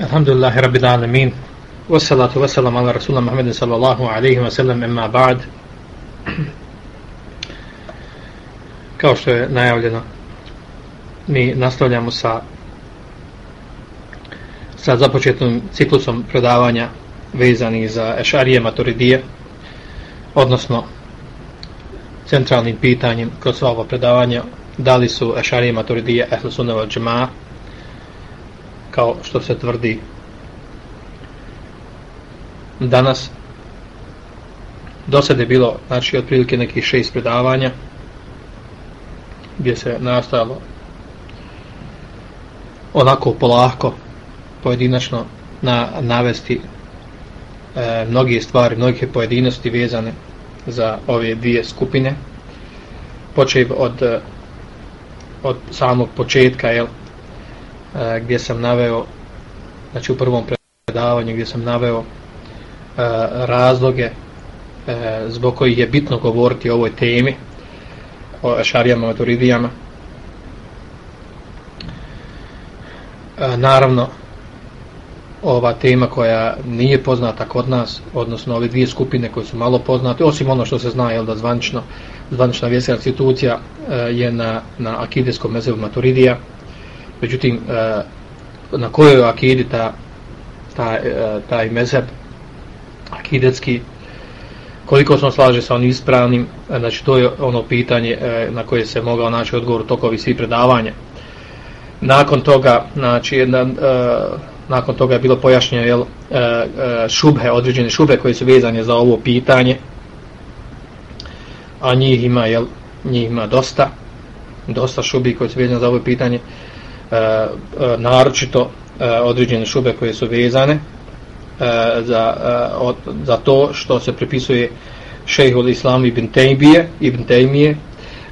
Alhamdulillahi Rabbil Alamin. Wassalatu wassalam ala Rasulullah Muhammedin sallallahu alaihi wa sallam emma ba'd. Kao što je najavljeno mi nastavljamo sa sa započetnom ciklusom predavanja vezanih za Ešarije Maturidije odnosno centralnim pitanjem kroz ovo predavanje da li su Ešarije Maturidije Ehlusunova Džema'a kao što se tvrdi danas. Do sada je bilo znači otprilike nekih šest predavanja gdje se nastavilo onako polako pojedinačno na navesti e, mnoge stvari, mnoge pojedinosti vezane za ove dvije skupine počev od e, od samog početka jel, E, gdje sam naveo znači u prvom predavanju gdje sam naveo e, razloge e, zbog kojih je bitno govoriti o ovoj temi o šarijama, maturidijama. E, naravno ova tema koja nije poznata kod nas odnosno ove dvije skupine koje su malo poznate osim ono što se zna jel da zvanično zvanična vjeska institucija e, je na, na akideskom mezevu maturidija međutim e, na kojoj akidi ta, ta, e, taj mezheb akidetski koliko smo slaže sa onim ispravnim e, znači to je ono pitanje na koje se mogao naći odgovor tokovi svi predavanja. Nakon toga znači na, nakon toga je bilo pojašnjeno jel, šubhe, određene šube koje su vezane za ovo pitanje a njih ima jel, njih ima dosta dosta šubi koje su vezane za ovo pitanje. e, E, e, naročito e, određene šube koje su vezane e, za, e, od, za to što se prepisuje šejhul Islam ibn Tejmije, ibn Tejmije,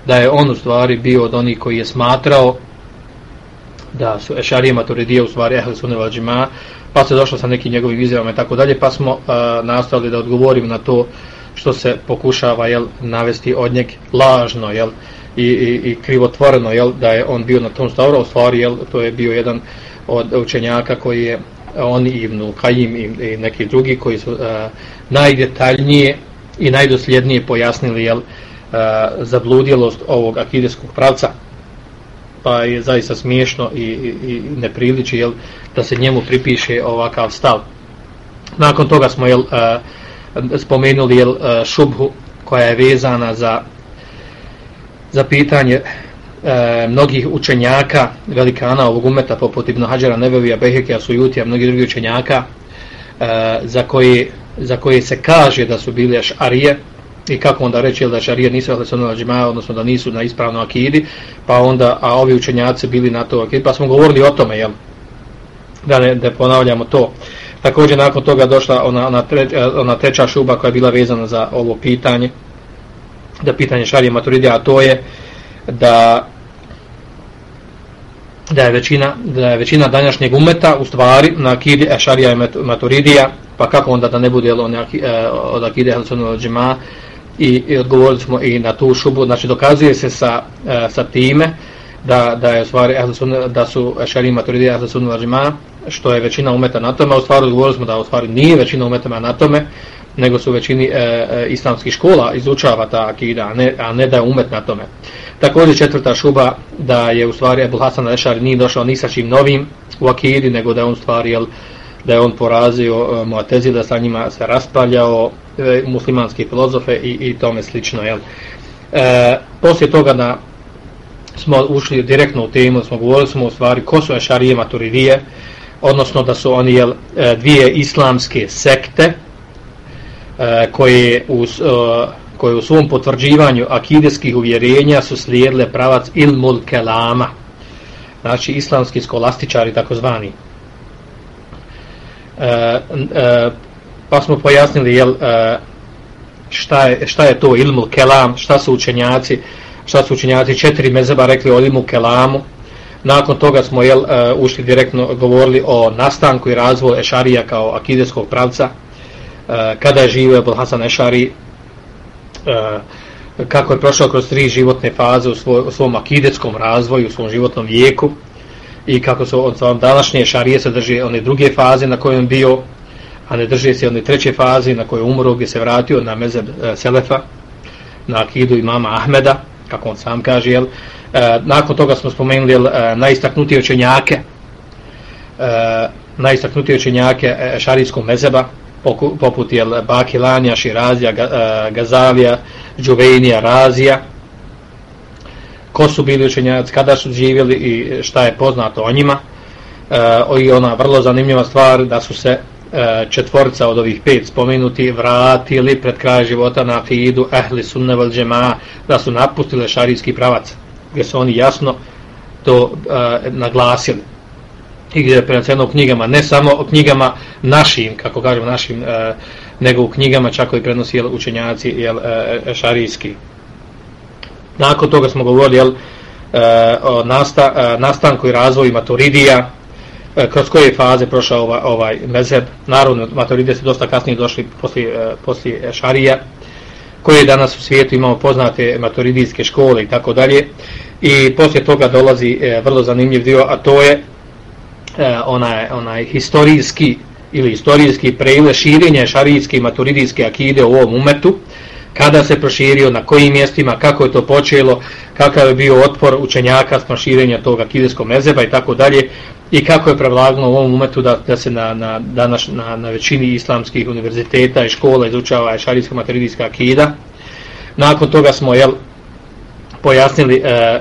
da je on u stvari bio od onih koji je smatrao da su Ešarije Maturidije u stvari Ehli Sunne Valđima, pa se došlo sa nekim njegovim izjavama i tako dalje, pa smo e, nastavili da odgovorimo na to što se pokušava jel, navesti od njeg lažno, jel, i, i, i krivotvoreno jel, da je on bio na tom stavru, u stvari jel, to je bio jedan od učenjaka koji je on i Ibn Kajim i, i neki drugi koji su a, najdetaljnije i najdosljednije pojasnili jel, a, zabludjelost ovog akideskog pravca. Pa je zaista smiješno i, i, i nepriliči jel, da se njemu pripiše ovakav stav. Nakon toga smo jel, a, spomenuli jel, šubhu koja je vezana za za pitanje e, mnogih učenjaka velikana ovog umeta poput Ibn Hađara, Nebevija, Behekija, Sujutija, mnogih drugih učenjaka e, za, koji, za koji se kaže da su bili arije i kako onda reći da šarije nisu ali su na odnosno da nisu na ispravno akidi pa onda, a ovi učenjaci bili na to akidi, pa smo govorili o tome jel? da ne da ponavljamo to. Također nakon toga došla ona, ona, treća, ona treća šuba koja je bila vezana za ovo pitanje da pitanje šarije maturidija, a to je da da je većina da je većina današnjeg umeta u stvari na akidi e šarija i maturidija, pa kako onda da ne bude on e, od akide i, i odgovorili smo i na tu šubu, znači dokazuje se sa, e, sa time da, da je stvari da su šarija i maturidija Helsonu džema što je većina umeta na tome, u stvari odgovorili smo da u stvari nije većina umeta na tome, nego su većini e, e, islamskih škola izučava ta akida, a ne, a ne da je umet na tome. Također četvrta šuba da je u stvari Ebul Hasan Ešari nije došao ni sa čim novim u akidi, nego da je on stvari, jel, da je on porazio e, Muatezi, da sa njima se raspravljao e, muslimanski filozofe i, i tome slično. Jel. E, poslije toga na smo ušli direktno u temu, smo govorili smo u stvari ko su Ešarije Maturidije, odnosno da su oni jel, e, dvije islamske sekte, E, koje u, e, koje u svom potvrđivanju akideskih uvjerenja su slijedile pravac ilmul kelama. Znači islamski skolastičari takozvani. E, e, pa smo pojasnili jel, e, šta, je, šta je to ilmul kelam šta su učenjaci šta su učenjaci četiri mezeba rekli o ilmu kelamu. Nakon toga smo jel, e, ušli direktno govorili o nastanku i razvoju ešarija kao akideskog pravca. Eh, kada je živio Ebul Hasan Ešari, eh, kako je prošao kroz tri životne faze u, svoj, u svom akidetskom razvoju, u svom životnom vijeku, i kako su od svom današnje šarije se drži one druge faze na kojem bio a ne drži se one treće faze na kojoj umro gdje se vratio na mezeb e, eh, Selefa na akidu imama Ahmeda kako on sam kaže jel, e, nakon toga smo spomenuli jel, e, najistaknutije učenjake e, najistaknutije učenjake e, šarijskog mezeba poput jel, Bakilanija, Širazija, e, Gazalija, Džuvejnija, Razija. Ko su bili učenjaci, kada su živjeli i šta je poznato o njima. E, i ona vrlo zanimljiva stvar da su se e, četvorca od ovih pet spomenuti vratili pred kraj života na fidu ehli sunne vel džema da su napustile šarijski pravac gdje su oni jasno to e, naglasili i gdje je preneseno u knjigama, ne samo o knjigama našim, kako kažemo našim, e, nego u knjigama čak koji prenosi jel, učenjaci jel, e, e, šarijski. Nakon toga smo govorili jel, e, o nasta, e, nastanku i razvoju maturidija, e, kroz koje faze prošao ovaj, ovaj mezeb. Naravno, maturidije su dosta kasnije došli poslije, e, poslije šarija, koje danas u svijetu imamo poznate maturidijske škole i tako dalje. I poslije toga dolazi e, vrlo zanimljiv dio, a to je e, onaj, onaj historijski ili historijski prejle širenje šarijske i maturidijske akide u ovom umetu, kada se proširio, na kojim mjestima, kako je to počelo, kakav je bio otpor učenjaka s širenja tog akideskog mezeba i tako dalje, i kako je prevlagno u ovom umetu da, da se na, na, danas, na, na većini islamskih univerziteta i škola izučava šarijska maturidijska akida. Nakon toga smo jel, pojasnili e,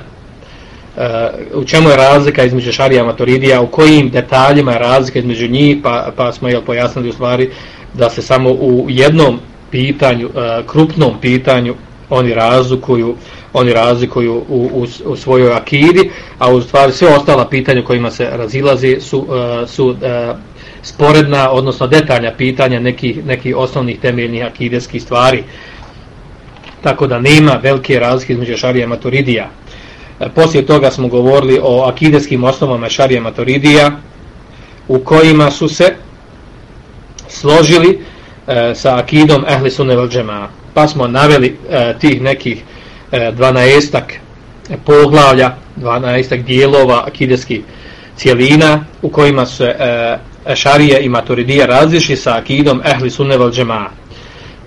Eh, u čemu je razlika između šarija maturidija, u kojim detaljima je razlika između njih, pa, pa smo jel, pojasnili u stvari da se samo u jednom pitanju, uh, krupnom pitanju oni razlikuju oni razlikuju u, u, u svojoj akidi, a u stvari sve ostala pitanja kojima se razilazi su, uh, su uh, sporedna, odnosno detaljna pitanja nekih, nekih osnovnih temeljnih akideskih stvari. Tako da nema velike razlike između šarija maturidija. E, poslije toga smo govorili o akideskim osnovama Šarija Maturidija u kojima su se složili e, sa akidom Ehli Sunne Džema. Pa smo naveli e, tih nekih e, 12 poglavlja, 12 dijelova akideskih cijelina u kojima su e, Šarija i Maturidija različili sa akidom Ehli Sunne Džema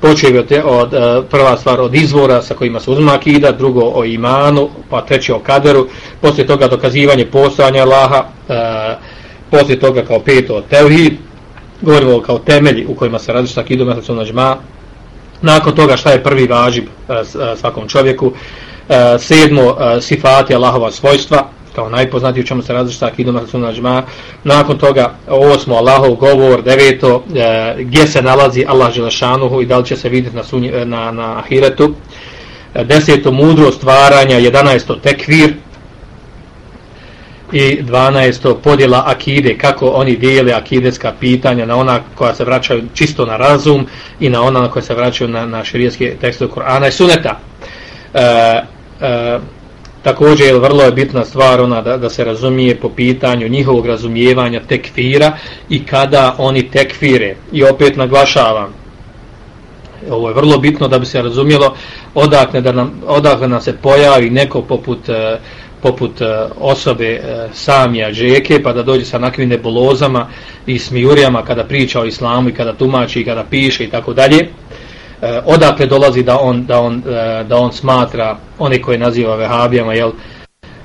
počeo od, od e, prva stvar od izvora sa kojima se uzma akida, drugo o imanu, pa treće o kaderu, poslije toga dokazivanje postojanja Allaha, uh, poslije toga kao peto tevhid, govorimo kao temelji u kojima se radi akidu akidom, znači ono džma, nakon toga šta je prvi važib e, e, svakom čovjeku, e, sedmo e, sifati Allahova svojstva, kao najpoznatiji u čemu se različita akidom Ahlus Džma. Nakon toga osmo Allahov govor, deveto e, gdje se nalazi Allah Želešanuhu i da li će se vidjeti na, sunji, e, na, na Ahiretu. E, deseto mudro stvaranja, jedanaesto tekvir i dvanaesto podjela akide, kako oni dijele akideska pitanja na ona koja se vraćaju čisto na razum i na ona koja se vraćaju na, na širijeske tekste Kur'ana i Suneta. E, e, također je vrlo je bitna stvar ona da, da se razumije po pitanju njihovog razumijevanja tekfira i kada oni tekfire. I opet naglašavam ovo je vrlo bitno da bi se razumjelo odakle da nam, odakle nam se pojavi neko poput e, poput e, osobe e, Samija Džeke pa da dođe sa nakvim nebulozama i smijurijama kada priča o islamu i kada tumači i kada piše i tako dalje. Eh, odakle dolazi da on, da on, eh, da on smatra one koje naziva vehabijama jel,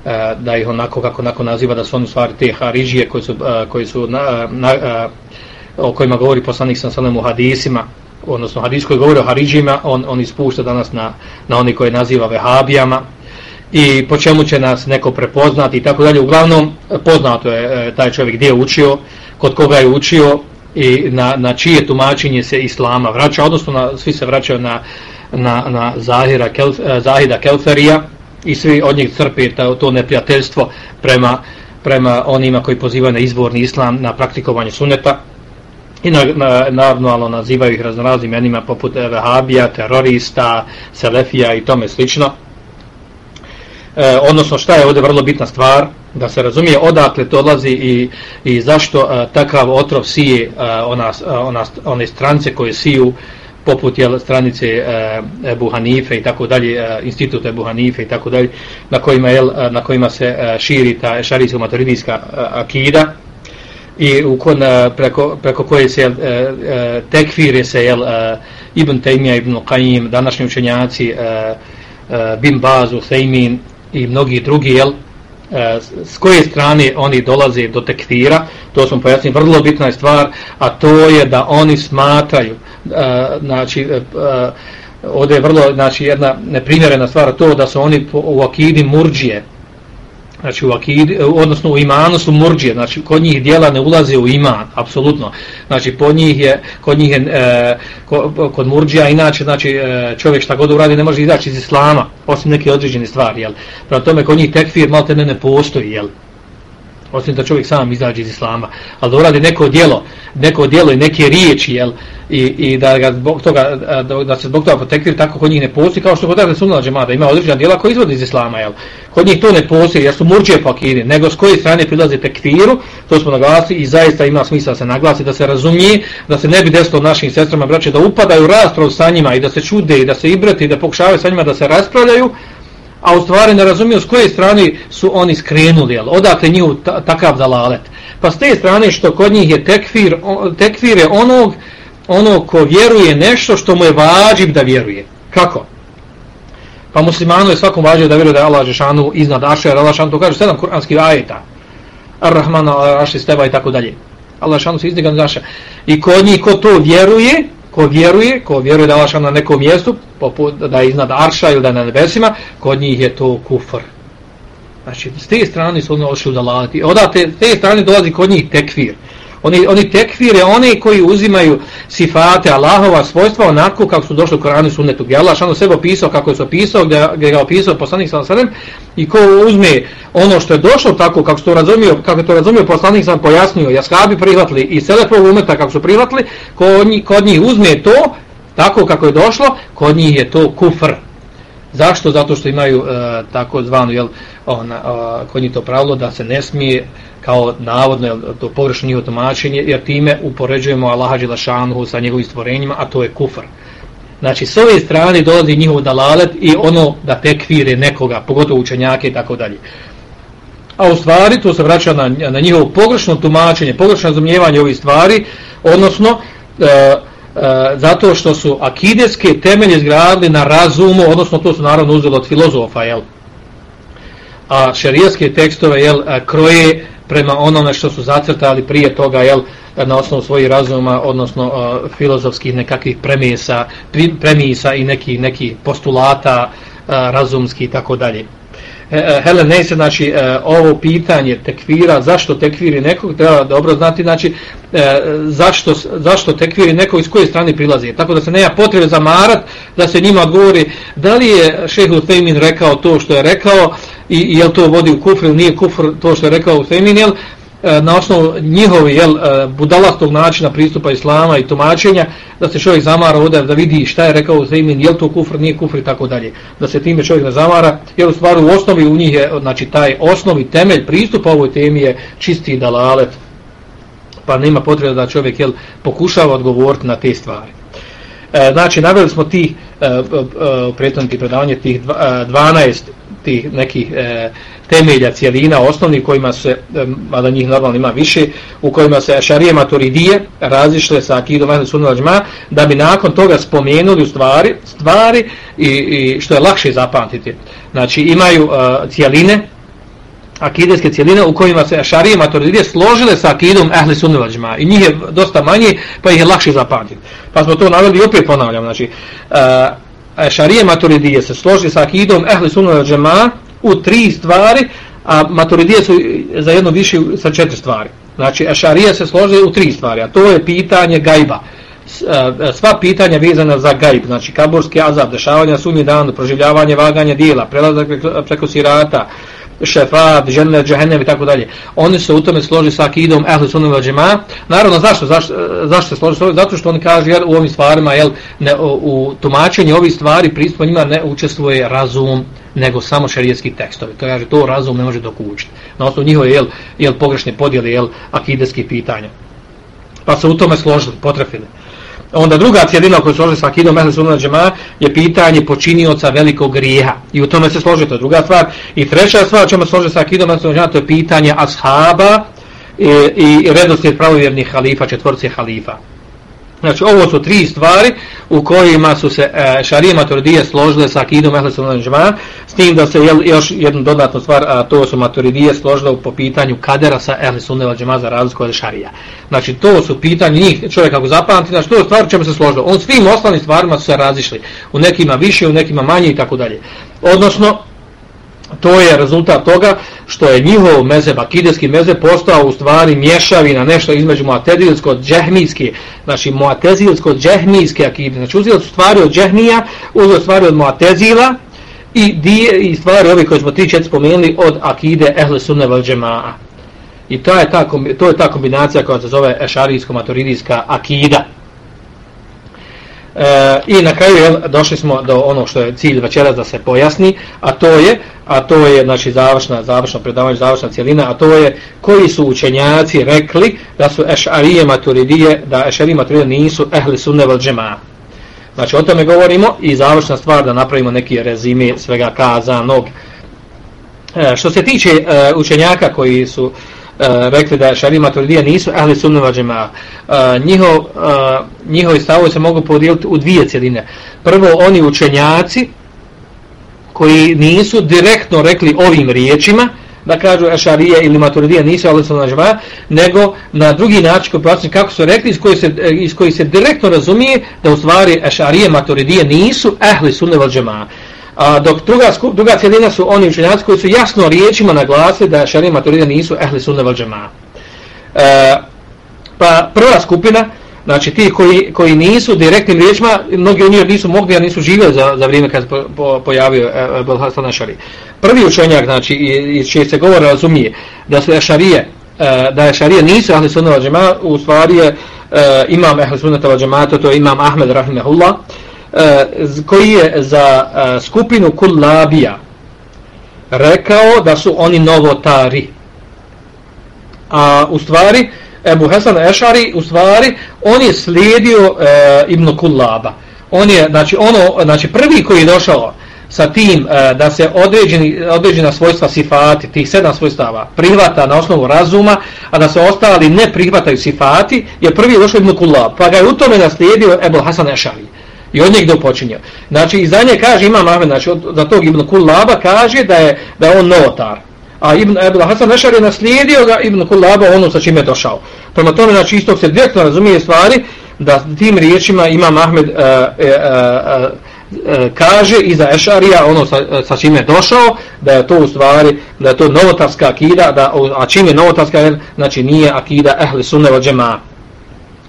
eh, da ih onako kako onako naziva da su oni stvari te haridžije koji su, eh, koji su na, na, o kojima govori poslanik sam sallam u hadisima odnosno hadis koji govori o haridžima on, on ispušta danas na, na oni koje naziva vehabijama. I po čemu će nas neko prepoznati i tako dalje. Uglavnom poznato je taj čovjek gdje je učio kod koga je učio i na, na čije tumačenje se islama vraća, odnosno na, svi se vraćaju na, na, na Zahira, Kelf, eh, Zahida Kelferija i svi od njih crpe to, to neprijateljstvo prema, prema onima koji pozivaju na izvorni islam, na praktikovanje suneta i na, na, naravno nazivaju ih raznoraznim imenima poput eh, vehabija, terorista, selefija i tome slično. E, odnosno šta je ovdje vrlo bitna stvar, da se razumije odakle to odlazi i, i zašto a, takav otrov sije a, ona, a, ona, one strance koje siju poput jel, stranice e, Ebu Hanife i tako dalje, e, institut Ebu Hanife i tako dalje, na kojima, jel, na kojima se e, širi ta šarijsko-maturidijska e, akida i u kon, e, preko, preko koje se jel, e, e tekfire se jel, e, Ibn Taymiya, Ibn Qayyim, današnji učenjaci e, e, Bin Bazu, Thaymin i mnogi drugi, jel, e, E, s koje strane oni dolaze do tekfira, to smo pojasnili, vrlo bitna je stvar, a to je da oni smatraju, e, znači, e, ovdje je vrlo, znači, jedna neprimjerena stvar, to da su oni u akidi murđije, znači u akidi, e, odnosno u imanu su murđije, znači kod njih dijela ne ulaze u iman, apsolutno. Znači po njih je, kod njih je, e, kod murđija inače, znači e, čovjek šta god uradi ne može izaći iz islama, osim neke određene stvari, jel? Prema tome kod njih tekfir malo te ne, ne postoji, jel? Osim da čovjek sam izađe iz islama, ali da uradi neko djelo, neko djelo i neke riječi, jel, i, i da, ga zbog toga, da, da se zbog toga potekvir tako kod njih ne postoji, kao što kod dakle sunala džemada ima određena djela koja izvodi iz islama, jel, kod njih to ne postoji, jer su murđe po akidi, nego s koje strane prilaze tekviru, to smo naglasili i zaista ima smisla se naglasi, da se razumije, da se ne bi desilo našim sestrama braće, da upadaju raspravu sa njima i da se čude i da se ibrati i da pokušavaju sa njima da se raspravljaju, a u stvari ne razumiju s koje strane su oni skrenuli, jel, odakle njih takav dalalet. Pa s te strane što kod njih je tekfir, tekfir je onog, onog ko vjeruje nešto što mu je vađib da vjeruje. Kako? Pa muslimanu je svakom vađib da vjeruje da je Allah Žešanu iznad Ašer, Allah Žešanu to kaže sedam kuranskih ajeta. Ar-Rahman, Ar-Raši, Steba i tako dalje. Allah Žešanu se izdigan Ašer. I kod njih ko to vjeruje, ko vjeruje, ko vjeruje da je na nekom mjestu, poput da je iznad Arša ili da je na nebesima, kod njih je to kufr. Znači, s te strane su oni ošli udalati. Odate, te, te strane dolazi kod njih tekfir. Oni, oni tekfire, oni koji uzimaju sifate Allahova svojstva onako kako su došli u Koranu i Sunnetu. Gdje Allah šano sebe opisao kako je se opisao, gdje, gdje ga opisao poslanik sa sredem i ko uzme ono što je došlo tako kako, to razumio, kako je to razumio poslanik sam pojasnio, jaskabi prihvatili i selefov umeta kako su prihvatili, kod njih, kod njih uzme to tako kako je došlo, kod njih je to kufr. Zašto? Zato što imaju e, tako zvanu, jel, ona, a, kod njih to pravilo da se ne smije kao navodno jel, to pogrešno njihovo tumačenje, jer time upoređujemo Allaha Đelašanuhu sa njegovim stvorenjima, a to je kufr. Znači, s ove strane dolazi njihov dalalet i ono da tekvire nekoga, pogotovo učenjake i tako dalje. A u stvari, to se vraća na, na njihovo pogrešno tumačenje, pogrešno razumijevanje ovih stvari, odnosno, E, E, zato što su akideske temelje zgradili na razumu, odnosno to su naravno uzeli od filozofa, jel? A šarijaske tekstove, jel, e, kroje prema onome što su zacrtali prije toga, jel, e, na osnovu svojih razuma, odnosno uh, filozofskih nekakvih premisa, premisa i neki, neki postulata uh, razumski i tako dalje. E, e, Helen znači, e, znači, ovo pitanje tekvira, zašto tekviri nekog, treba dobro znati, znači, e, zašto, zašto tekviri nekog iz koje strane prilazi. Tako da se nema potrebe zamarat da se njima odgovori da li je šehe Fejmin rekao to što je rekao i, i je to vodi u kufr ili nije kufr to što je rekao Fejmin, jel, E, na osnovu njihovi jel, e, budalastog načina pristupa islama i tumačenja, da se čovjek zamara ovdje, da vidi šta je rekao Zeymin, je to kufr, nije kufr i tako dalje. Da se time čovjek ne zamara, jer u stvari u osnovi u njih je, znači taj osnovi temelj pristupa ovoj temi je čisti dalalet, pa nema potrebe da čovjek jel, pokušava odgovoriti na te stvari. E, znači, naveli smo ti e, e, e prethodniti predavanje, tih 12 tih nekih e, temelja, cijelina, osnovni kojima se, mada njih normalno ima više, u kojima se šarije maturidije razišle sa akidom Ahle Sunna Lađma, da bi nakon toga spomenuli stvari, stvari i, i što je lakše zapamtiti. Znači imaju uh, cijeline, akideske cijeline u kojima se šarije maturidije složile sa akidom ehli Sunna Lađma i njih je dosta manje, pa ih je lakše zapamtiti. Pa smo to naveli i opet ponavljam. Znači, uh, šarije maturidije se složi sa akidom ehli Sunna Lađma u tri stvari, a maturidije su za jedno više sa četiri stvari. Znači, Ešarije se složi u tri stvari, a to je pitanje gajba. E, sva pitanja vezana za gajb, znači kaburski azab, dešavanja sunji dan, proživljavanje, vaganje dijela, prelazak preko sirata, šefat, žene, džehennem i tako dalje. Oni se u tome složi sa akidom ehli sunnim džema. Naravno, zašto? Zašto, zašto se složi? Zato što oni kažu jer u ovim stvarima, jel, ne, u, tumačenju ovih stvari pristupa njima ne učestvuje razum, nego samo šerijetski tekstovi. To kaže, to razum ne može dokučiti. Na osnovu njihove, jel, jel, pogrešne podjele, jel, akideskih pitanja. Pa se u tome složili, potrefili. Onda druga cijelina koju se složi sa akidom ehli sunna džema je pitanje počinioca velikog grijeha. I u tome se složi to druga stvar. I treća stvar čemu se složi sa akidom ehli sunna džema to je pitanje ashaba i, i redoslijed pravovjernih halifa, četvorci halifa. Znači, ovo su tri stvari u kojima su se e, šarije maturidije složile sa akidom ehle sunna s tim da se jel, još jednu dodatnu stvar, a to su maturidije složile po pitanju kadera sa ehle sunna džema za razliku od šarija. Znači, to su pitanje njih, čovjek ako zapamti, znači, to je stvar čemu se složilo. On svim ostalim stvarima su se razišli. U nekima više, u nekima manje i tako dalje. Odnosno, to je rezultat toga što je njihov mezeb, akideski mezeb, postao u stvari mješavina, nešto između muatezilsko-džehmijske, znači muatezilsko-džehmijske akide. Znači uzeli su stvari od džehmija, uzeli stvari od muatezila i, die, i stvari ove koje smo tri čet spomenuli od akide ehle sunne vel džemaa. I to je ta, to je ta kombinacija koja se zove ešarijsko-maturidijska akida. E, I na kraju jel, došli smo do ono što je cilj večeras da se pojasni, a to je a to je znači završna završno predavanje, završna cijelina, a to je koji su učenjaci rekli da su ešarije maturidije, da ešarije maturidije nisu ehli sunne vel džema. Znači o tome govorimo i završna stvar da napravimo neki rezime svega kazanog. E, što se tiče e, učenjaka koji su E, rekli da šari maturidija nisu ahli sunnova džemaa. džema. Uh, njihov, uh, njihovi stavovi se mogu podijeliti u dvije cjeline. Prvo, oni učenjaci koji nisu direktno rekli ovim riječima, da kažu Ešarije ili Maturidija nisu ahli sunnova džemaa, nego na drugi način koji kako su rekli, iz koji, se, iz koji se direktno razumije da u stvari Ešarije Maturidije nisu ahli sunnova džemaa. A dok druga, skup, druga cijelina su oni učenjaci koji su jasno riječima naglasili da šarije maturide nisu ehli sunne val džema. E, pa prva skupina, znači ti koji, koji nisu direktnim riječima, mnogi od njih nisu mogli, a nisu živjeli za, za vrijeme kad se po, po, pojavio e, e Belhasan Ešari. Prvi učenjak, znači, i, čije se govore razumije, da su Ešarije, e, da Ešarije nisu ehli sunne val džema, u stvari je e, imam ehli sunne val džema, to je imam Ahmed Rahimahullah, E, koji je za e, skupinu Kullabija rekao da su oni novotari. A u stvari, Ebu Hasan Ešari, u stvari, on je slijedio e, Ibn Kullaba. On je, znači, ono, znači, prvi koji je došao sa tim e, da se određeni, određena svojstva sifati, tih sedam svojstava, prihvata na osnovu razuma, a da se ostali ne prihvataju sifati, je prvi došao Ibn Kullab. Pa ga je u tome naslijedio Ebu Hasan Ešari. I od njeg do počinje. Znači, i za nje kaže, ima Ahmed, znači, od, za tog Ibn Kullaba kaže da je, da je on novotar. A Ibn Ebel Hasan Nešar je naslijedio ga Ibn Kullaba ono sa čime je došao. Prema tome, znači, istog se direktno razumije stvari da tim riječima ima Ahmed e, e, e, e, kaže iza Ešarija ono sa, sa čime je došao, da je to u stvari, da je to novotarska akida, da, a čim je novotarska, znači nije akida ehli sunne od džema.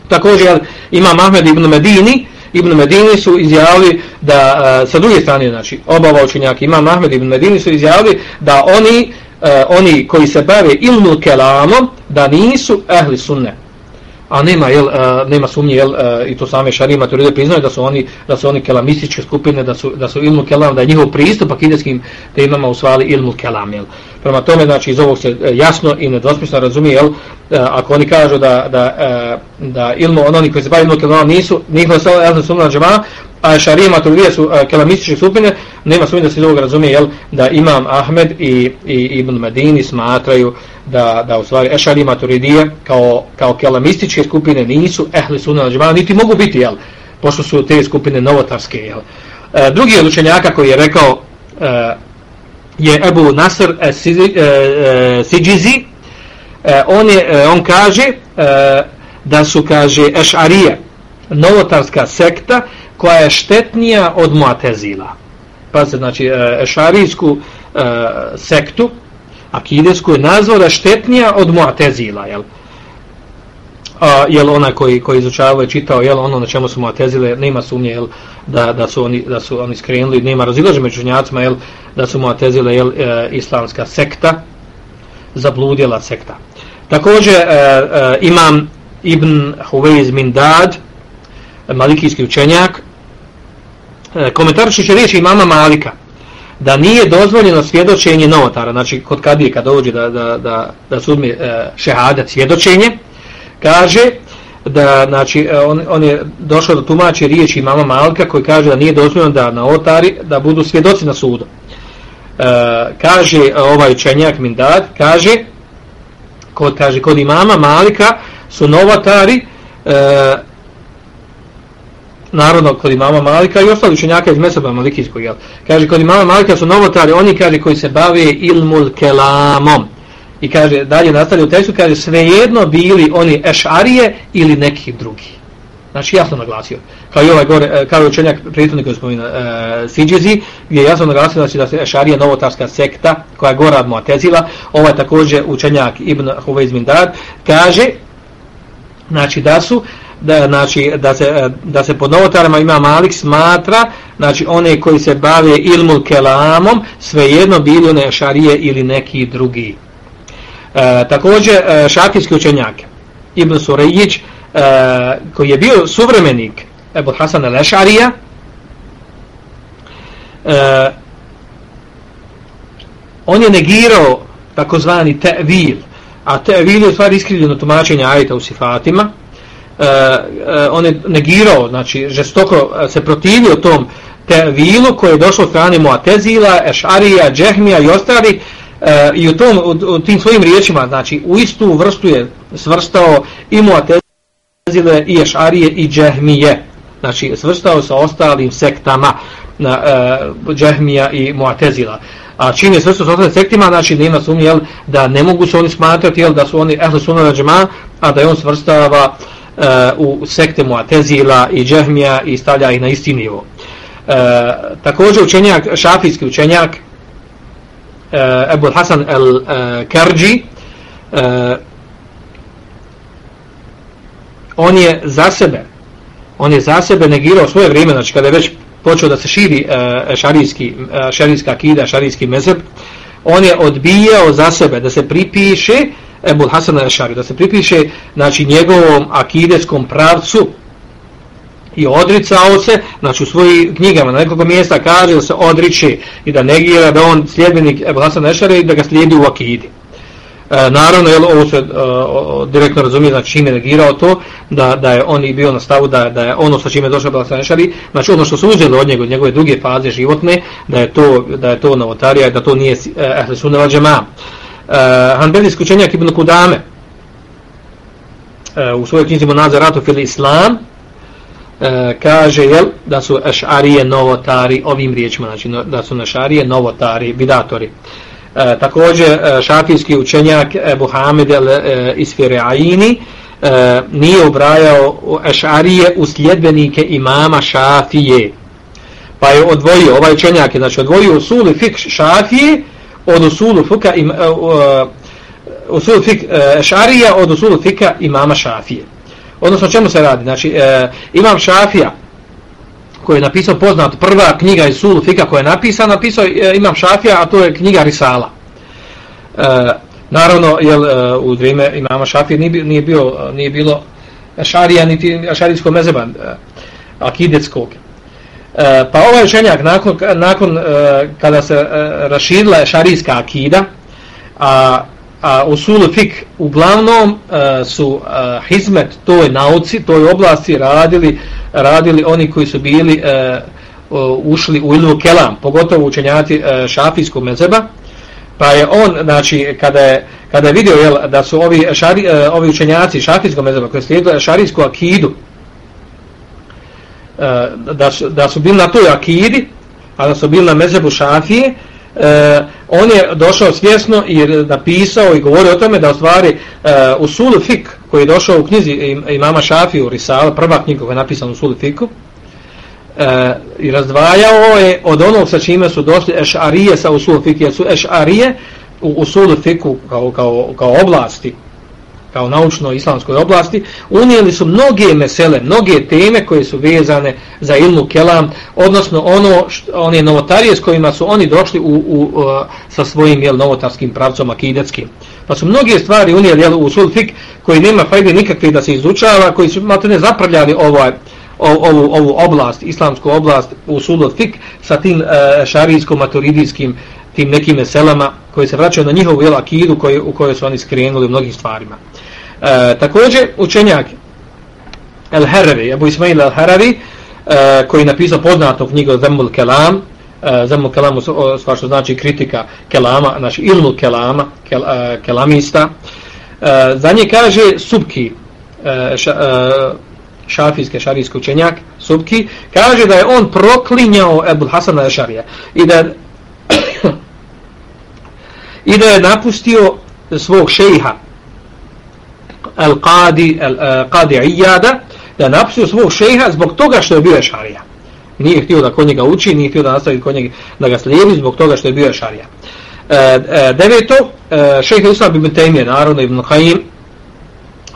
Također, ima Ahmed ibn Medini, Ibn Medini su izjavili da, e, sa druge strane, znači, obava učenjaka, Imam Ahmed Ibn Medini su izjavili da oni, e, oni koji se bave ilmu kelamom, da nisu ehli sunne. A nema jel e, nema sumnje jel i to same šarima to priznaju da su oni da su oni kelamističke skupine da su da su ilmu kelam da je njihov pristup akideskim temama usvali ilmu kelam jel prema tome znači iz ovog se e, jasno i nedvosmisleno razumije jel? E, ako oni kažu da da e, da ilmo, ono, oni koji se bavi ilmo kelam nisu njihova su sunna džema a šarije maturije su kelamističke skupine, nema sumnje da se ovog razumije, jel, da imam Ahmed i, i Ibn Medini smatraju da, da u stvari ešarije maturidije kao, kao kelamističke skupine nisu ehli sunna džema, niti mogu biti, jel, pošto su te skupine novotarske, jel. E, drugi od učenjaka koji je rekao e, je Ebu Nasr uh, Siđizi, uh, on, je, eh, on kaže eh, da su, kaže, ešarije, novotarska sekta, koja je štetnija od Muatezila. Pa se, znači, eh, ešarijsku e, sektu, akidesku, je nazvala štetnija od Muatezila, jel? A, jel ona koji, koji izučavao i čitao, jel ono na čemu su Muatezile, nema sumnje, jel, da, da, su oni, da su oni skrenuli, nema razilaženja među učenjacima jel, da su Muatezile, jel, e, islamska sekta, zabludjela sekta. Također, e, e, imam Ibn Huvejz Mindad, malikijski učenjak, E, komentarši će reći mama Malika da nije dozvoljeno svjedočenje novotara, znači kod kadije kad dođe da, da, da, da sudmi e, šehadat svjedočenje, kaže da znači e, on, on je došao do tumači riječi mama Malka koji kaže da nije dozvoljeno da na otari da budu svjedoci na sudu. E, kaže e, ovaj učenjak Mindad, kaže kod kaže kod imama Malika su novatari e, narodno kod imama Malika i ostali učenjaka iz Meseba Malikijskog, jel? Kaže, kod imama Malika su novotari, oni kaže koji se bave ilmul kelamom. I kaže, dalje nastavlja u tekstu, kaže, svejedno bili oni ešarije ili neki drugi. Znači, jasno naglasio. Kao i ovaj gore, e, kao i učenjak prijateljnik koji spomina e, Siđizi, gdje je jasno naglasio znači, da se ešarija novotarska sekta, koja je gora od Moatezila, ovaj također učenjak Ibn Huvez Mindad, kaže, znači da su, da, znači, da, se, e, da se pod novotarama ima Malik smatra znači one koji se bave ilmul kelamom svejedno bili one šarije ili neki drugi e, također e, šakijski učenjak Ibn Surejić e, koji je bio suvremenik Ebu Hasan al-Ešarija e, on je negirao takozvani te'vil a te'vil je u stvari iskrivljeno tumačenje ajta u sifatima. E, e, on je negirao, znači žestoko se protivio tom tevilu koji je došlo od strane Muatezila, Ešarija, Džehmija i ostali E, i u, tom, u, u tim svojim riječima, znači u istu vrstu je svrstao i Mu'tezile, i Ešarije, i Džehmije. Znači svrstao sa ostalim sektama na uh, Džehmija i Muatezila. A čim je svrstao sa ostalim sektima, znači nema sumnje jel, da ne mogu se oni smatrati jel, da su oni ehle na džema, a da je on svrstava uh, u sekte Mu'tezila i Džehmija i stavlja ih na isti nivo. E, također učenjak, šafijski učenjak Eh, Ebu Hasan el eh, e, Karđi eh, on je za sebe on je za sebe negirao svoje vrijeme znači kada je već počeo da se širi šarijski, šarijska akida šarijski mezeb on je odbijao za sebe da se pripiše Ebul Hasan al-Ashari, da se pripiše znači, njegovom akideskom pravcu i odricao se, znači u svojim knjigama na nekoliko mjesta kaže da se odriče i da negira da on sljedbenik Ebu Hasan al-Ashari i da ga slijedi u akidi. E, naravno, jel, ovo se uh, direktno razumije, znači čime negirao to, da, da je on i bio na stavu da, da je ono sa čime je došao Ebul Hasan znači ono što su uzeli od njega, od njegove druge faze životne, da je to, da je to novotarija i da to nije e, uh, ehle suneva džema E, Hanbelijski učenjak Ibn Kudame e, u svojoj knjizi Monazar Ratu fil Islam E, kaže jel, da su ešarije novotari ovim riječima, znači da su ešarije novotari, bidatori. E, također e, šafijski učenjak Ebu Hamid el e, uh, Isfire Aini nije ubrajao ešarije u sljedbenike imama Šafije. Pa je odvojio, ovaj učenjak je znači, odvojio usuli fik Šafije od usulu fuka im, e, usul fik ešarija od usulu fika imama šafije. Odnosno čemu se radi? Znači, e, imam šafija koji je napisao poznat prva knjiga iz Sulu fika koja je napisana, napisao e, imam šafija, a to je knjiga Risala. E, naravno, jel, e, u vrijeme imama Šafija nije, nije, bio, nije bilo šarija niti šarijskog mezeba e, akidetskog. E, pa ovaj učenjak nakon, nakon e, kada se e, raširila šarijska akida a, a u fik uglavnom a, su a, hizmet toj nauci, toj oblasti radili radili oni koji su bili uh, ušli u ilmu kelam, pogotovo učenjati šafijskog mezeba pa je on, znači, kada je, kada je vidio jel, da su ovi, šari, a, ovi učenjaci šafijskog mezeba koji slijedili šarijsku akidu a, da su, da su bili na toj akidi, a da su bili na mezebu šafije, e, on je došao svjesno i napisao i govorio o tome da ostvari e, u Sulu Fik, koji je došao u knjizi imama Šafiju, Risala, prva knjiga koja je napisana u Sulu Fiku, e, i razdvajao je od onog sa čime su došli Ešarije sa Usul Fik, jer su Ešarije u Usulu Fiku kao, kao, kao oblasti, kao naučno islamskoj oblasti, unijeli su mnoge mesele, mnoge teme koje su vezane za ilmu kelam, odnosno ono što, one novotarije s kojima su oni došli u, u, u, sa svojim jel, novotarskim pravcom akidetskim. Pa su mnoge stvari unijeli jel, u sulfik koji nema fajde nikakve da se izučava, koji su malo ne zapravljali ovaj, ovu, ovu oblast, islamsku oblast u sulfik sa tim uh, e, šarijsko-maturidijskim tim nekim meselama koji se vraćaju na njihovu jel, akidu koji, u kojoj su oni skrenuli u mnogim stvarima. E, također učenjak El Haravi, Abu Ismail El Haravi, e, koji je napisao poznatu knjigu Zemul Kelam, e, uh, Zemul Kelam sva što znači kritika Kelama, znači Ilmul Kelama, kel, uh, Kelamista. Uh, za nje kaže Subki, uh, ša, uh, šafijske, šarijski učenjak, Subki, kaže da je on proklinjao Ebul Hasana Ešarija i da i da je napustio svog šejha Al-Qadi Al-Qadi eh, Iyada da je napustio svog šejha zbog toga što je bio Ešarija. Nije htio da kod njega uči, nije htio da nastavi kod njega da ga slijedi zbog toga što je bio Ešarija. E, eh, e, eh, deveto, e, šejh Islam ibn Taymiye naravno ibn Khaim,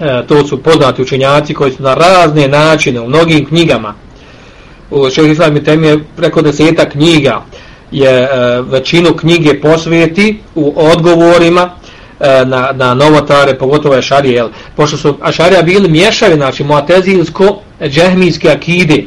e, to su poznati učenjaci koji su na razne načine u mnogim knjigama u šejh Islam ibn Taymiye preko deseta knjiga je e, većinu knjige posvijeti u odgovorima e, na, na novotare, pogotovo Ešarije, jel? pošto su Ešarija bili mješavi, znači muatezilsko-džehmijske akide,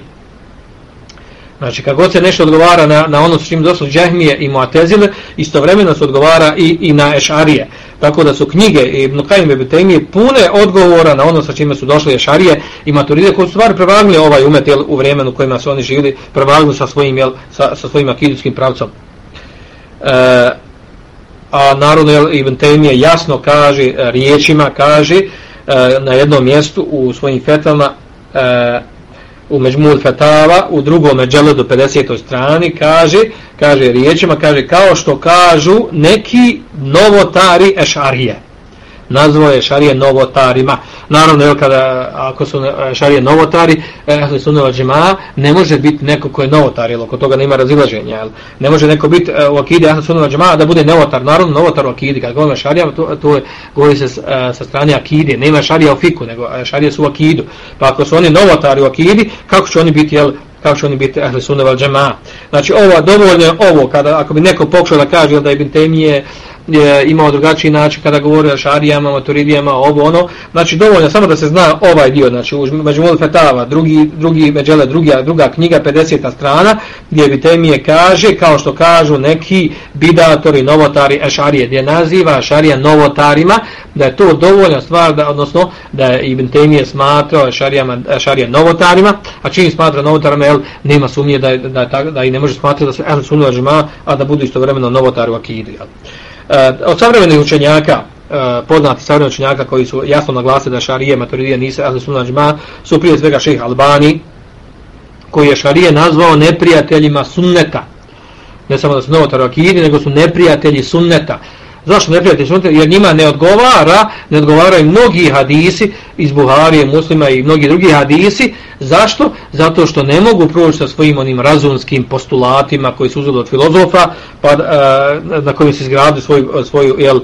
Znači, kako se nešto odgovara na, na ono s čim došlo džahmije i muatezile, istovremeno se odgovara i, i na ešarije. Tako da su knjige i Ibn Ibn pune odgovora na ono sa čime su došli ešarije i maturide koji su stvari prevagli ovaj umet jel, u vremenu kojima su oni živjeli, prevagli sa svojim, jel, sa, sa svojim akidijskim pravcom. E, a narodno jel, Ibn Taymiye jasno kaže, e, riječima kaže e, na jednom mjestu u svojim fetama e, u Međmul Fetava u drugom do 50. strani kaže, kaže riječima, kaže kao što kažu neki novotari ešarije nazvao je šarije novotarima. Naravno, je kada, ako su e, šarije novotari, ehli sunova džema, ne može biti neko ko je novotar, jel, oko toga nema razilaženja. Jel? Ne može neko biti e, u akidi ehli sunova džema da bude novotar. Naravno, novotar u akidi, kad govorimo šarija, to, to je, govori se e, sa strane akide. Nema šarija u fiku, nego e, šarije su u akidu. Pa ako su oni novotari u akidi, kako će oni biti, jel, kako će oni biti ehli val džema. Znači, ovo, dovoljno je ovo, kada, ako bi neko pokušao da kaže da je Ibn Temije, je imao drugačiji način kada govori o šarijama, maturidijama, ovo ono. Znači dovoljno samo da se zna ovaj dio, znači u Međumul Fetava, drugi, drugi međele, drugi, druga knjiga, 50. strana, gdje bi temije kaže, kao što kažu neki bidatori, novotari, ešarije, gdje naziva šarija novotarima, da je to dovoljna stvar, da, odnosno da je Ibn Temije smatrao šarijama, šarija novotarima, a čini smatra novotarima, jel, nema sumnje da, da, da, da, i ne može smatrati da su ehl sunula a da budu istovremeno novotari u akidu. Jel. Uh, od savremenih učenjaka, uh, poznati savremeni učenjaka koji su jasno naglasili da šarije, maturidije, nise, ahli sunna džma, su prije svega šeha Albani, koji je šarije nazvao neprijateljima sunneta. Ne samo da su novotarokidi, nego su neprijatelji sunneta. Zašto ne prijatelji sunneta? Jer njima ne odgovara, ne odgovaraju mnogi hadisi iz Buharije, muslima i mnogi drugi hadisi. Zašto? Zato što ne mogu proći sa svojim onim razumskim postulatima koji su uzeli od filozofa, pa, e, na kojim se izgradili svoju, svoju jel, e,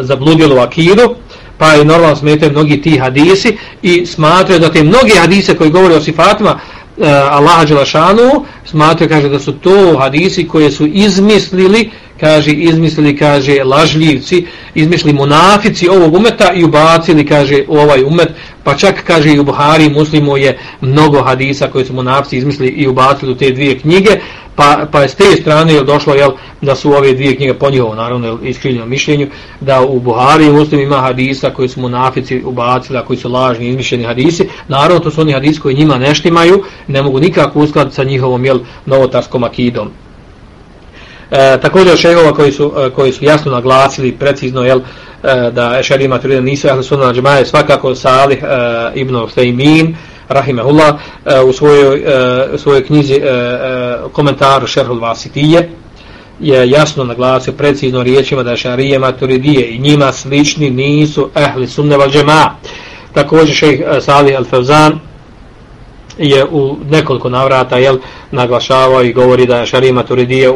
zabludjelu akidu, pa je normalno smetaju mnogi ti hadisi i smatraju da te mnogi hadise koji govore o sifatima uh, Allaha Đelašanu smatraju kaže, da su to hadisi koje su izmislili kaže, izmislili, kaže, lažljivci, izmislili monafici ovog umeta i ubacili, kaže, u ovaj umet, pa čak, kaže, i u Buhari muslimu je mnogo hadisa koji su monafici izmislili i ubacili u te dvije knjige, pa, pa je s te strane je došlo, jel, da su ove dvije knjige po njihovom, naravno, iskrivljenom mišljenju, da u Buhari muslim ima hadisa koji su monafici ubacili, a koji su lažni, izmišljeni hadisi, naravno, to su oni hadisi koji njima neštimaju, ne mogu nikako uskladiti sa njihovom, jel, novotarskom akidom. E, također šehova koji su, e, koji su jasno naglasili precizno jel, e, da Ešari Maturida nisu ahli sunna džemaje, svakako Salih e, ibn Ustaymin, rahimehullah e, u svojoj, e, svojoj knjizi e, e, komentaru Šerhul Vasitije, je jasno naglasio precizno riječima da Ešerije Maturidije i njima slični nisu ehli sunne val džemaje. Također šejh e, Salih al-Fevzan je u nekoliko navrata jel, naglašavao i govori da šarima turidije e,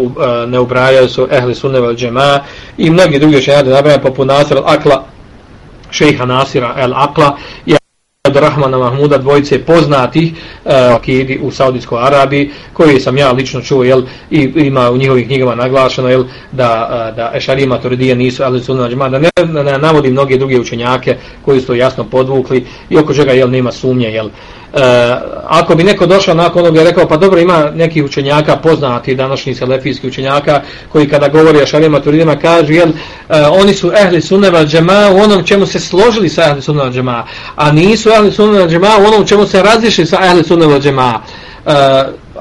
ne ubrajaju su ehli sunne vel džema i mnogi drugi šajade nabrajaju poput Nasir al-Akla šeha Nasira al-Akla i od Rahmana Mahmuda dvojice poznatih uh, akidi u Saudijskoj Arabiji koji sam ja lično čuo jel, i ima u njihovih knjigama naglašeno jel, da, uh, da ešarima turidije nisu ehli sunne vel džema da ne, ne, ne navodi mnoge druge učenjake koji su to jasno podvukli i oko čega jel, nema sumnje jel, uh, E, ako bi neko došao nakon onoga i rekao pa dobro ima neki učenjaka poznati današnji selefijski učenjaka koji kada govori o šarijama maturidima kažu jel, e, oni su ehli sunneva džema u onom čemu se složili sa ehli sunneva džema a nisu ehli sunneva džema u onom čemu se razišli sa ehli sunneva džema e,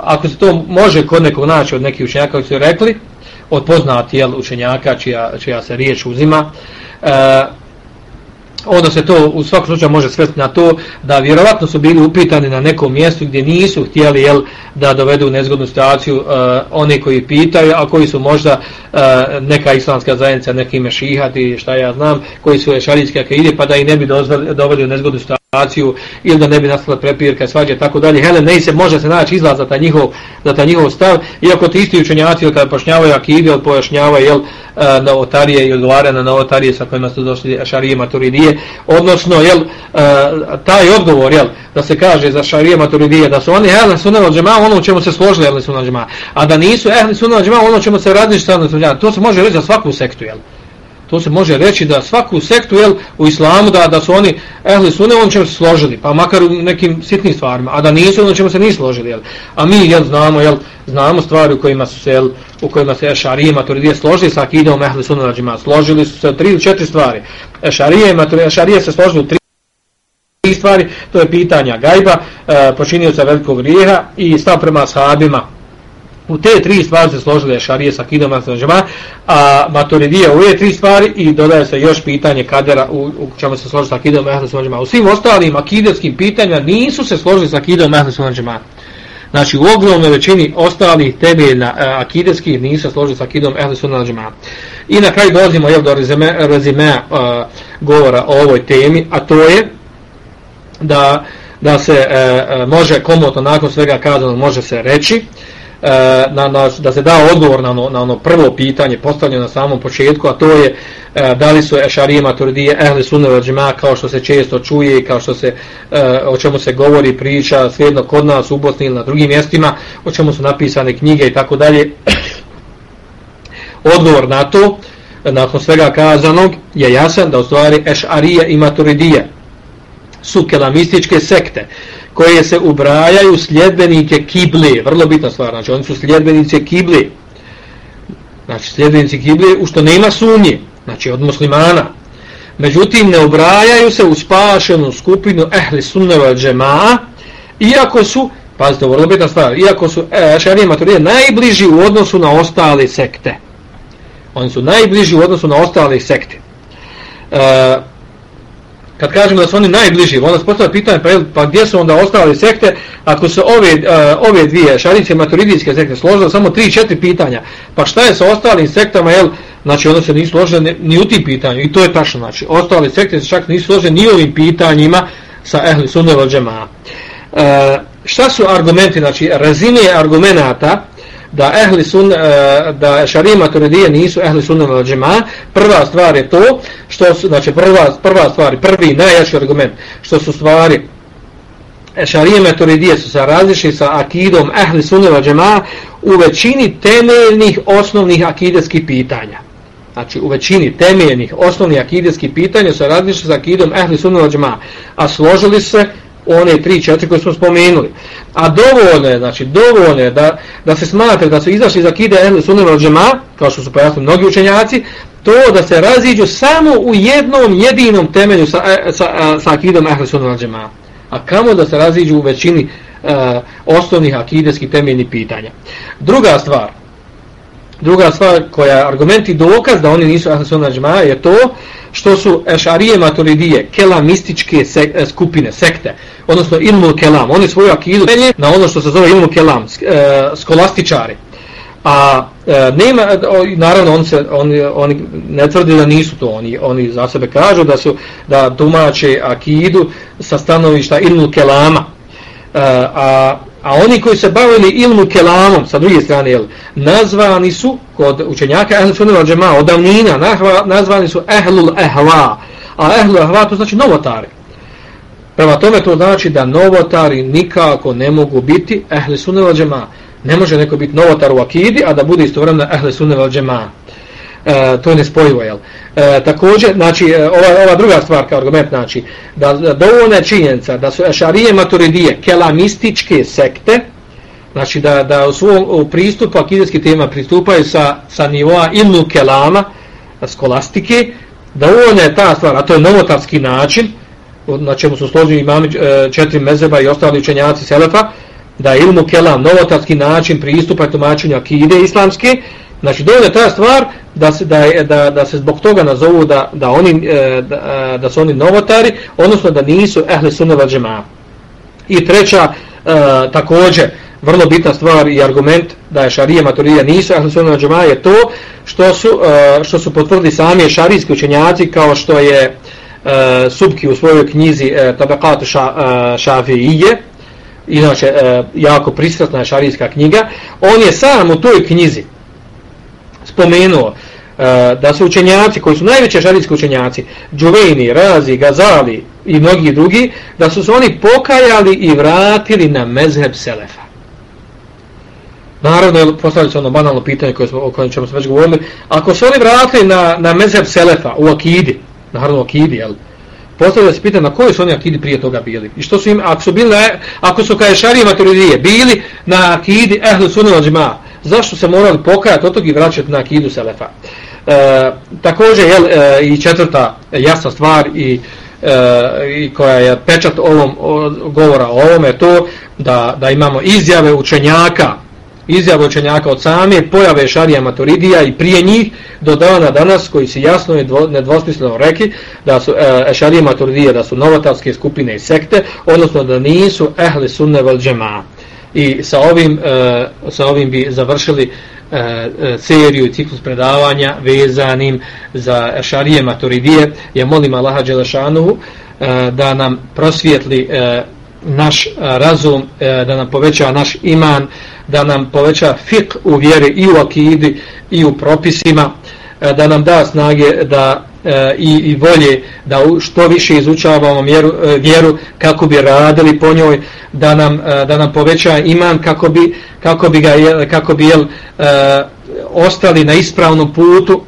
ako se to može kod nekog naći od nekih učenjaka koji su rekli od poznati jel, učenjaka čija, čija se riječ uzima e, onda se to u svakom slučaju može svesti na to da vjerovatno su bili upitani na nekom mjestu gdje nisu htjeli jel, da dovedu u nezgodnu situaciju e, oni koji pitaju, a koji su možda e, neka islamska zajednica, neki mešihati, šta ja znam, koji su ješarijski akide, pa da i ne bi doveli u nezgodnu situaciju ili da ne bi nastala prepirka, svađa, tako dalje. Hele, ne se može se naći izlaz za taj njihov, za taj njihov stav, iako ti isti učenjaci kada pojašnjavaju akide, ili pojašnjavaju jel, e, novotarije i odgovara na novotarije sa kojima su došli šarije maturidije, odnosno jel, e, taj odgovor jel, da se kaže za šarije maturidije da su oni ehli sunna od džema ono čemu se složili ehli sunna džema a da nisu ehli sunna od džema ono čemu se radi sa ehli ono sunna to se može reći za svaku sektu jel to se može reći da svaku sektu jel u islamu da da su oni ehli sune, on čemu se složili pa makar u nekim sitnim stvarima a da nisu on čemu se ni složili jel. A mi jel znamo jel znamo stvari u kojima su se jel, u kojima se šarije maturidije složili sa akidom ehli sunna od džema složili su se tri ili četiri stvari. Šarije maturidije šarije se složili u tri stvari, to je pitanja gajba, e, počinioca velikog grijeha i stav prema sahabima. U te tri stvari se složile šarije sa kidom džema, a maturidija u te tri stvari i dodaje se još pitanje kadera u, u čemu se složi sa kidom džema. U svim ostalim akidetskim pitanjima nisu se složili sa kidom džema. Znači u ogromnoj većini ostalih temeljna e, uh, akidetskih nisu složili sa akidom ehli sunna džema. I na kraju dolazimo jel, do rezime, rezime e, govora o ovoj temi, a to je da, da se e, e može komotno nakon svega kazano može se reći E, na, na, da se da odgovor na ono, na ono prvo pitanje postavljeno na samom početku a to je e, da li su ešarije maturidije ehli sunne džema, kao što se često čuje i kao što se e, o čemu se govori priča svijedno kod nas u Bosni ili na drugim mjestima o čemu su napisane knjige i tako dalje. Odgovor na to nakon svega kazanog je jasan da u stvari ešarije i maturidije su kelamističke sekte koje se ubrajaju sljedbenike kible, vrlo bitna stvar, znači oni su sljedbenice kible, znači sljedbenici kible u što nema sumnje, znači od muslimana. Međutim, ne ubrajaju se u spašenu skupinu ehli sunneva džemaa, iako su, pazite, vrlo bitna stvar, iako su e, šarije maturije najbliži u odnosu na ostale sekte. Oni su najbliži u odnosu na ostale sekte. E, kad kažemo da su oni najbliži, onda se postavlja pitanje, pa, pa gdje su onda ostale sekte, ako su ove, uh, ove dvije šarice maturidijske sekte složile samo 3-4 pitanja, pa šta je sa ostalim sektama, jel, znači onda se nisu složile ni u tim pitanju, i to je tačno, znači, ostale sekte se čak nisu složile ni ovim pitanjima sa ehli sunneva džema. Uh, šta su argumenti, znači, razine argumentata, da ehli sun e, da šarima turidije nisu ehli sunna wal džema prva stvar je to što su znači prva prva stvar prvi najjači argument što su stvari šarije turidije su se različili sa akidom ehli sunna wal džema u većini temeljnih osnovnih akideskih pitanja. Znači u većini temeljnih osnovnih akidetskih pitanja su različili sa akidom ehli sunna wal džema a složili se one tri, četiri koje smo spomenuli. A dovoljno je, znači, dovoljno je da, da se smatra da su izašli za kide Ehli sunnama al džema, kao što su pojasnili mnogi učenjaci, to da se raziđu samo u jednom jedinom temelju sa, e, sa, e, sa, akidom Ehli sunnama al džema. A kamo da se raziđu u većini e, osnovnih akideskih temeljnih pitanja. Druga stvar, druga stvar koja je argument i dokaz da oni nisu Ehli sunnama al džema je to što su ešarije maturidije, kelamističke sek, e, skupine, sekte, odnosno ilmul kelam, oni svoju akidu na ono što se zove ilmul kelam, e, skolastičari. A e, nema, e, naravno on se, oni, oni ne tvrdi da nisu to, oni, oni za sebe kažu da su da tumače akidu sa stanovišta ilmul kelama. E, a A oni koji se bavili ilmu kelamom, sa druge strane, jel, nazvani su, kod učenjaka Ehlu Sunneva Džema, od davnina, nazvani su Ehlul Ehva. A Ehlul Ehva to znači novotari. Prema tome to znači da novotari nikako ne mogu biti Ehli Sunneva Džema. Ne može neko biti novotar u akidi, a da bude istovremeno Ehli Sunneva Džema e, to je nespojivo, jel? E, također, znači, e, ova, ova druga stvar kao argument, znači, da, da dovoljna je činjenica da su ešarije maturidije kelamističke sekte, znači da, da u svom u pristupu akidijskih tema pristupaju sa, sa nivoa ilmu kelama, skolastike, da dovoljna je ta stvar, a to je novotarski način, na čemu su složili imami e, četiri mezeba i ostali učenjaci Selefa, da je ilmu kelam novotarski način pristupa i tumačenja akide islamske, znači dovoljno je ta stvar da se, da, da, da se zbog toga nazovu da, da, oni, e, da, e, da su oni novotari, odnosno da nisu ehli sunneva džema. I treća, e, također, vrlo bitna stvar i argument da je šarija maturija nisu ehli sunneva džema je to što su, što su potvrdili sami šarijski učenjaci kao što je Subki u svojoj knjizi uh, Tabekat ša, uh, inače uh, jako pristratna šarijska knjiga, on je sam u toj knjizi spomenuo uh, da su učenjaci, koji su najveće šarijski učenjaci, Džuvejni, Razi, Gazali i mnogi drugi, da su se oni pokajali i vratili na mezheb Selefa. Naravno, postavljaju se ono banalno pitanje koje smo, o kojem ćemo se već govorili. Ako su oni vratili na, na mezheb Selefa u Akidi, naravno akidi, jel? Postavlja se pitanje na kojoj su oni akidi prije toga bili. I što su im, ako su bili, e, ako su kao šarije maturidije, bili na akidi ehlu sunna al zašto se morali pokajati od toga i vraćati na akidu selefa? E, također, jel, e, i četvrta jasna stvar i, e, i koja je pečat ovom, o, govora o ovome, to da, da imamo izjave učenjaka, izjave učenjaka od same pojave šarija maturidija i prije njih do dana danas koji se jasno i nedvosmisleno reki da su e, šarija maturidija da su novotarske skupine i sekte odnosno da nisu ehli sunne vel džemaa i sa ovim, e, sa ovim bi završili e, e seriju i ciklus predavanja vezanim za šarije maturidije. Ja molim Allaha Đelešanuhu e, da nam prosvijetli e, naš e, razum, e, da nam poveća naš iman, da nam poveća fik u vjeri i u akidi i u propisima, e, da nam da snage da e, i, i volje da što više izučavamo vjeru, e, vjeru kako bi radili po njoj, da nam, e, da nam poveća iman kako bi, kako bi, ga, kako bi jel, e, ostali na ispravnom putu,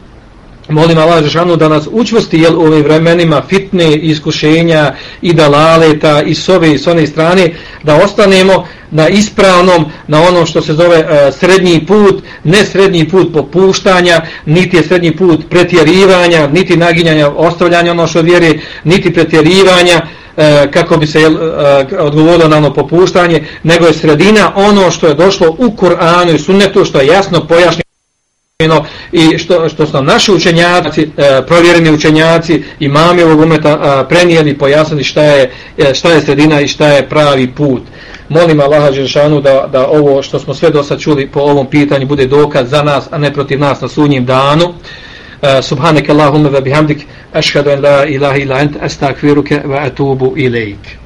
molim Allah Žešanu da nas učvrsti jel, u ovim vremenima fitne iskušenja i dalaleta i s ove i s one strane da ostanemo na ispravnom na ono što se zove e, srednji put ne srednji put popuštanja niti je srednji put pretjerivanja niti naginjanja ostavljanja ono što vjeri, niti pretjerivanja e, kako bi se e, odgovorilo na ono popuštanje nego je sredina ono što je došlo u Kur'anu i sunnetu što je jasno pojašnjeno i što, što su nam naši učenjaci, e, provjereni učenjaci, imami ovog umeta e, prenijeli, pojasnili šta je, e, šta je sredina i šta je pravi put. Molim Allaha Žešanu da, da ovo što smo sve dosta čuli po ovom pitanju bude dokaz za nas, a ne protiv nas na sunnjim danu. E, subhanak Allahumma wa bihamdik ashhadu an la ilaha illa anta astaghfiruka wa atubu ilaik